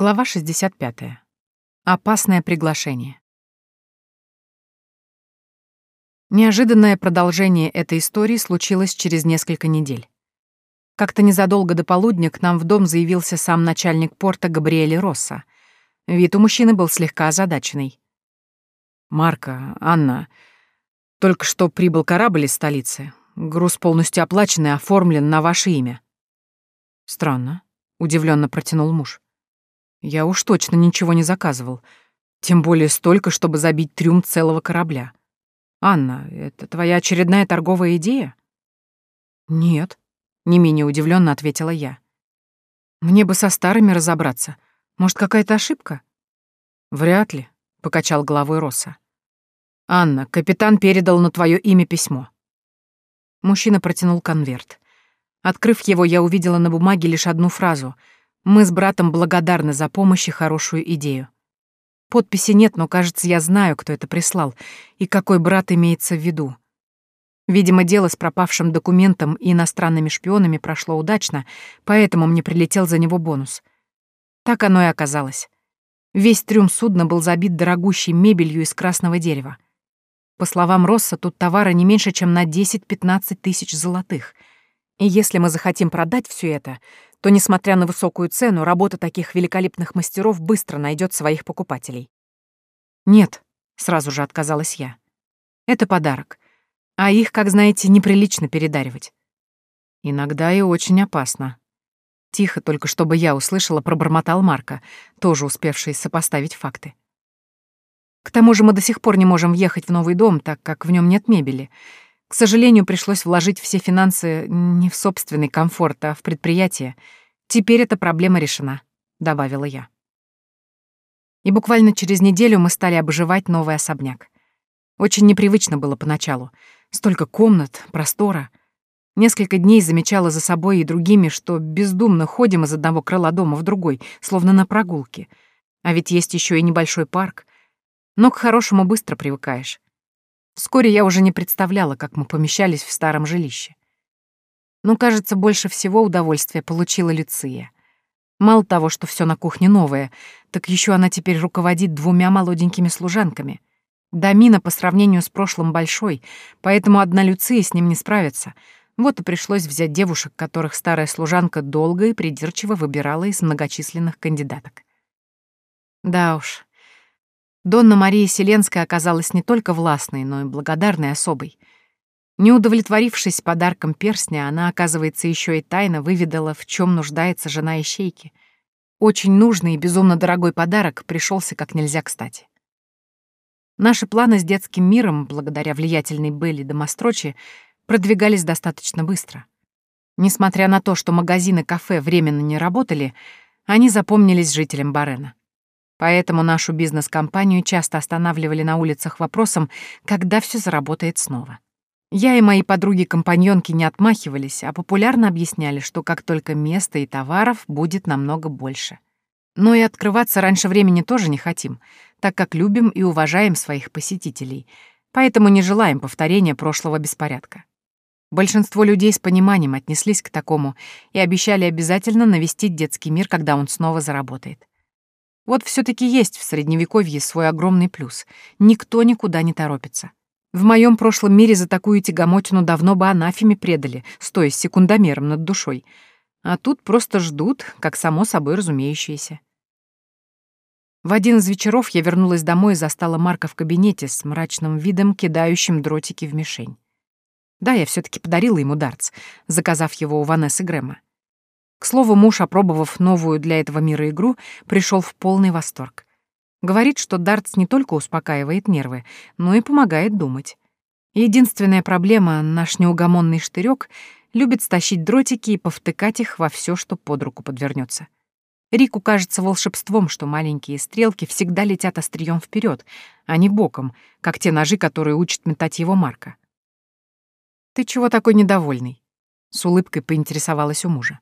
Глава 65. Опасное приглашение. Неожиданное продолжение этой истории случилось через несколько недель. Как-то незадолго до полудня к нам в дом заявился сам начальник порта Габриэль Росса. Вид у мужчины был слегка озадаченный. «Марка, Анна, только что прибыл корабль из столицы. Груз полностью оплачен и оформлен на ваше имя». «Странно», — удивленно протянул муж. Я уж точно ничего не заказывал. Тем более столько, чтобы забить трюм целого корабля. Анна, это твоя очередная торговая идея? Нет, не менее удивленно ответила я. Мне бы со старыми разобраться. Может, какая-то ошибка? Вряд ли, покачал головой Росса. Анна, капитан передал на твое имя письмо. Мужчина протянул конверт. Открыв его, я увидела на бумаге лишь одну фразу — мы с братом благодарны за помощь и хорошую идею. Подписи нет, но, кажется, я знаю, кто это прислал и какой брат имеется в виду. Видимо, дело с пропавшим документом и иностранными шпионами прошло удачно, поэтому мне прилетел за него бонус. Так оно и оказалось. Весь трюм судна был забит дорогущей мебелью из красного дерева. По словам Росса, тут товара не меньше, чем на 10-15 тысяч золотых. И если мы захотим продать все это, то, несмотря на высокую цену, работа таких великолепных мастеров быстро найдет своих покупателей. «Нет», — сразу же отказалась я. «Это подарок. А их, как знаете, неприлично передаривать. Иногда и очень опасно». Тихо, только чтобы я услышала, пробормотал Марка, тоже успевший сопоставить факты. К тому же мы до сих пор не можем въехать в новый дом, так как в нем нет мебели. К сожалению, пришлось вложить все финансы не в собственный комфорт, а в предприятие. Теперь эта проблема решена, добавила я. И буквально через неделю мы стали обживать новый особняк. Очень непривычно было поначалу. Столько комнат, простора. Несколько дней замечала за собой и другими, что бездумно ходим из одного крыла дома в другой, словно на прогулке. А ведь есть еще и небольшой парк. Но к хорошему быстро привыкаешь. Вскоре я уже не представляла, как мы помещались в старом жилище. Но, кажется, больше всего удовольствия получила Люция. Мало того, что все на кухне новое, так еще она теперь руководит двумя молоденькими служанками. Домина по сравнению с прошлым большой, поэтому одна Люция с ним не справится. Вот и пришлось взять девушек, которых старая служанка долго и придирчиво выбирала из многочисленных кандидаток. Да уж, Донна Мария Селенская оказалась не только властной, но и благодарной особой. Не удовлетворившись подарком перстня, она, оказывается, еще и тайно выведала, в чем нуждается жена ищейки. Очень нужный и безумно дорогой подарок пришелся как нельзя кстати. Наши планы с детским миром, благодаря влиятельной Белли Домострочи, продвигались достаточно быстро. Несмотря на то, что магазины кафе временно не работали, они запомнились жителям Барена. Поэтому нашу бизнес-компанию часто останавливали на улицах вопросом, когда все заработает снова. Я и мои подруги-компаньонки не отмахивались, а популярно объясняли, что как только места и товаров будет намного больше. Но и открываться раньше времени тоже не хотим, так как любим и уважаем своих посетителей, поэтому не желаем повторения прошлого беспорядка. Большинство людей с пониманием отнеслись к такому и обещали обязательно навестить детский мир, когда он снова заработает. Вот все таки есть в Средневековье свой огромный плюс. Никто никуда не торопится. В моем прошлом мире за такую тягомотину давно бы анафеме предали, стоя с секундомером над душой. А тут просто ждут, как само собой разумеющееся. В один из вечеров я вернулась домой и застала Марка в кабинете с мрачным видом, кидающим дротики в мишень. Да, я все таки подарила ему дартс, заказав его у Ванессы Грэма. К слову, муж, опробовав новую для этого мира игру, пришел в полный восторг. Говорит, что дартс не только успокаивает нервы, но и помогает думать. Единственная проблема — наш неугомонный штырек любит стащить дротики и повтыкать их во все, что под руку подвернется. Рику кажется волшебством, что маленькие стрелки всегда летят острием вперед, а не боком, как те ножи, которые учат метать его Марка. «Ты чего такой недовольный?» — с улыбкой поинтересовалась у мужа.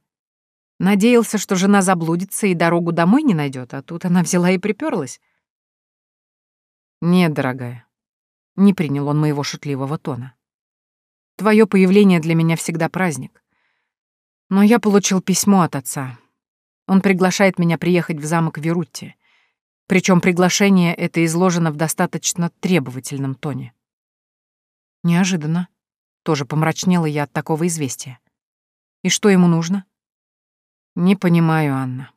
Надеялся, что жена заблудится и дорогу домой не найдет, а тут она взяла и приперлась. «Нет, дорогая», — не принял он моего шутливого тона. «Твое появление для меня всегда праздник. Но я получил письмо от отца. Он приглашает меня приехать в замок Верутти. Причем приглашение это изложено в достаточно требовательном тоне. Неожиданно. Тоже помрачнела я от такого известия. И что ему нужно? Не понимаю, Анна.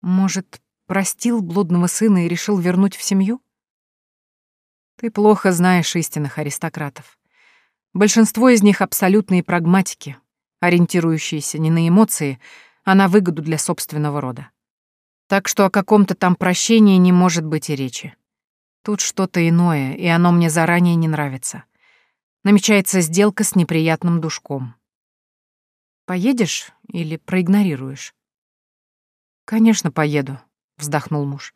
Может, простил блудного сына и решил вернуть в семью? Ты плохо знаешь истинных аристократов. Большинство из них абсолютные прагматики, ориентирующиеся не на эмоции, а на выгоду для собственного рода. Так что о каком-то там прощении не может быть и речи. Тут что-то иное, и оно мне заранее не нравится. Намечается сделка с неприятным душком. Поедешь или проигнорируешь? Конечно, поеду, вздохнул муж.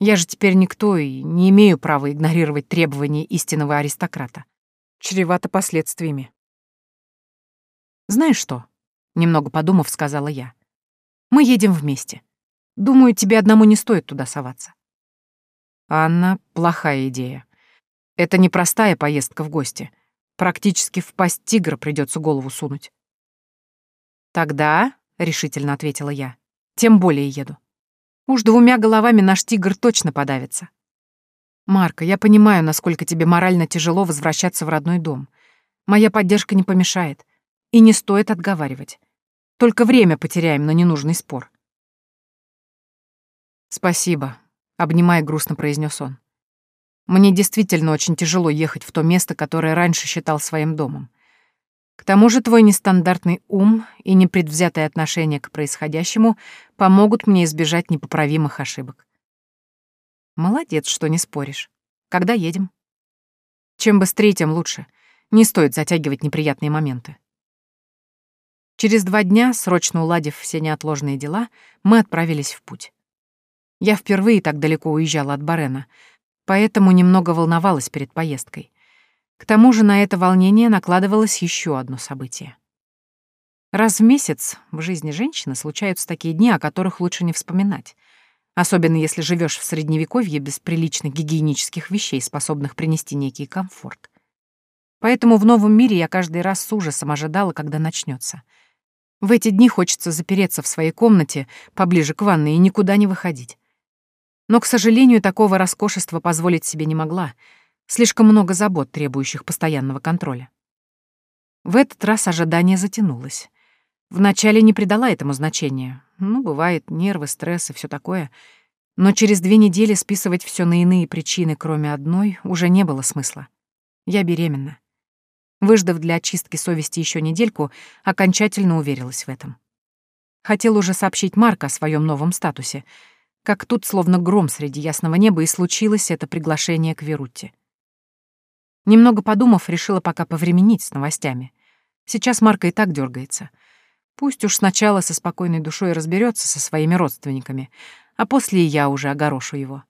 Я же теперь никто и не имею права игнорировать требования истинного аристократа. Чревато последствиями. Знаешь что? Немного подумав, сказала я. Мы едем вместе. Думаю, тебе одному не стоит туда соваться. Анна, плохая идея. Это непростая поездка в гости. Практически в пасть тигра придется голову сунуть. «Тогда», — решительно ответила я, — «тем более еду. Уж двумя головами наш тигр точно подавится». «Марка, я понимаю, насколько тебе морально тяжело возвращаться в родной дом. Моя поддержка не помешает. И не стоит отговаривать. Только время потеряем на ненужный спор». «Спасибо», — обнимая грустно произнес он. «Мне действительно очень тяжело ехать в то место, которое раньше считал своим домом. К тому же твой нестандартный ум и непредвзятое отношение к происходящему помогут мне избежать непоправимых ошибок. Молодец, что не споришь. Когда едем? Чем быстрее, тем лучше. Не стоит затягивать неприятные моменты. Через два дня, срочно уладив все неотложные дела, мы отправились в путь. Я впервые так далеко уезжала от Барена, поэтому немного волновалась перед поездкой. К тому же на это волнение накладывалось еще одно событие. Раз в месяц в жизни женщины случаются такие дни, о которых лучше не вспоминать, особенно если живешь в средневековье без приличных гигиенических вещей, способных принести некий комфорт. Поэтому в новом мире я каждый раз с ужасом ожидала, когда начнется. В эти дни хочется запереться в своей комнате поближе к ванной и никуда не выходить. Но, к сожалению, такого роскошества позволить себе не могла — Слишком много забот, требующих постоянного контроля. В этот раз ожидание затянулось. Вначале не придала этому значения. Ну, бывает, нервы, стресс и все такое. Но через две недели списывать все на иные причины, кроме одной, уже не было смысла. Я беременна. Выждав для очистки совести еще недельку, окончательно уверилась в этом. Хотел уже сообщить Марка о своем новом статусе, как тут словно гром среди ясного неба и случилось это приглашение к Верутте. Немного подумав, решила пока повременить с новостями. Сейчас Марка и так дергается. Пусть уж сначала со спокойной душой разберется со своими родственниками, а после и я уже огорошу его.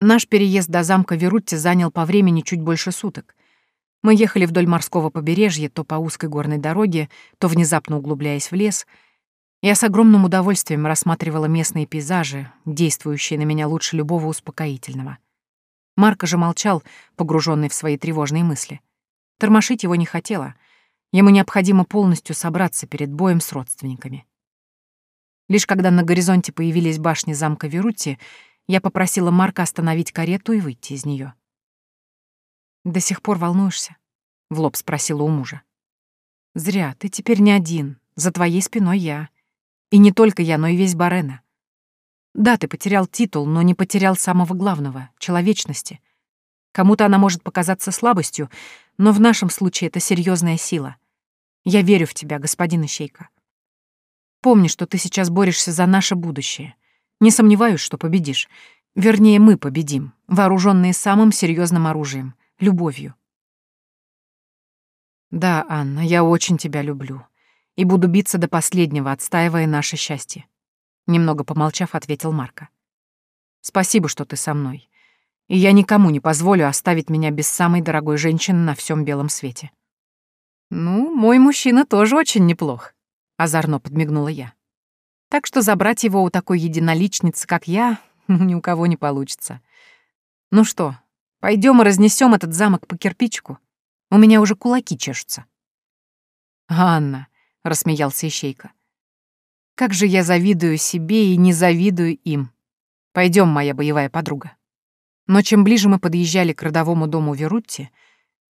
Наш переезд до замка Верутти занял по времени чуть больше суток. Мы ехали вдоль морского побережья, то по узкой горной дороге, то внезапно углубляясь в лес. Я с огромным удовольствием рассматривала местные пейзажи, действующие на меня лучше любого успокоительного. Марко же молчал, погруженный в свои тревожные мысли. Тормошить его не хотела. Ему необходимо полностью собраться перед боем с родственниками. Лишь когда на горизонте появились башни замка Верутти, я попросила Марка остановить карету и выйти из нее. «До сих пор волнуешься?» — в лоб спросила у мужа. «Зря, ты теперь не один, за твоей спиной я. И не только я, но и весь Барена. Да, ты потерял титул, но не потерял самого главного — человечности. Кому-то она может показаться слабостью, но в нашем случае это серьезная сила. Я верю в тебя, господин Ищейка. Помни, что ты сейчас борешься за наше будущее. Не сомневаюсь, что победишь. Вернее, мы победим, вооруженные самым серьезным оружием — любовью. Да, Анна, я очень тебя люблю. И буду биться до последнего, отстаивая наше счастье. Немного помолчав, ответил Марко. Спасибо, что ты со мной. И я никому не позволю оставить меня без самой дорогой женщины на всем белом свете. Ну, мой мужчина тоже очень неплох, озорно подмигнула я. Так что забрать его у такой единоличницы, как я, ни у кого не получится. Ну что, пойдем и разнесем этот замок по кирпичику? У меня уже кулаки чешутся. Анна, рассмеялся Ищейка. «Как же я завидую себе и не завидую им. Пойдем, моя боевая подруга». Но чем ближе мы подъезжали к родовому дому Верутти,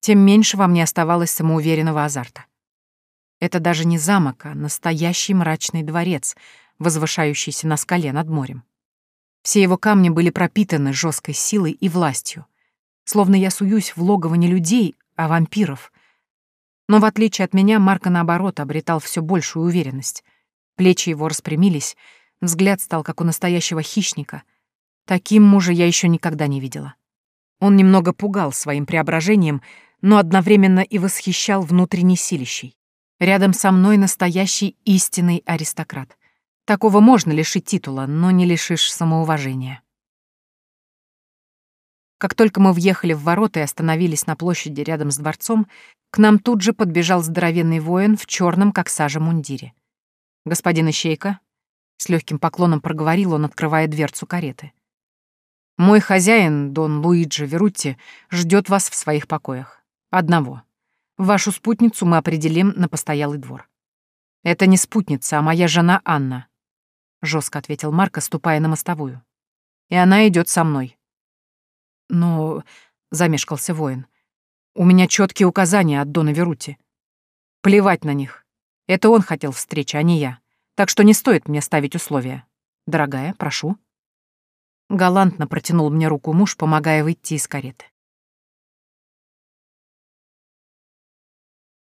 тем меньше во мне оставалось самоуверенного азарта. Это даже не замок, а настоящий мрачный дворец, возвышающийся на скале над морем. Все его камни были пропитаны жесткой силой и властью, словно я суюсь в логово не людей, а вампиров. Но в отличие от меня, Марко, наоборот, обретал все большую уверенность. Плечи его распрямились, взгляд стал как у настоящего хищника — Таким мужа я еще никогда не видела. Он немного пугал своим преображением, но одновременно и восхищал внутренней силищей. Рядом со мной настоящий истинный аристократ. Такого можно лишить титула, но не лишишь самоуважения. Как только мы въехали в ворота и остановились на площади рядом с дворцом, к нам тут же подбежал здоровенный воин в черном, как сажа, мундире. «Господин Ищейка», — с легким поклоном проговорил он, открывая дверцу кареты. Мой хозяин, Дон Луиджи Верутти, ждет вас в своих покоях. Одного. Вашу спутницу мы определим на постоялый двор. Это не спутница, а моя жена Анна, жестко ответил Марко, ступая на мостовую. И она идет со мной. Но, замешкался воин, у меня четкие указания от Дона Верути. Плевать на них. Это он хотел встречи, а не я. Так что не стоит мне ставить условия. Дорогая, прошу. Галантно протянул мне руку муж, помогая выйти из кареты.